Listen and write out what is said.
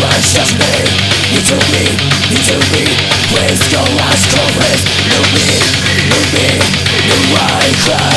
was just me You took me, you took me Please go ask for it Look me, look me Look why cry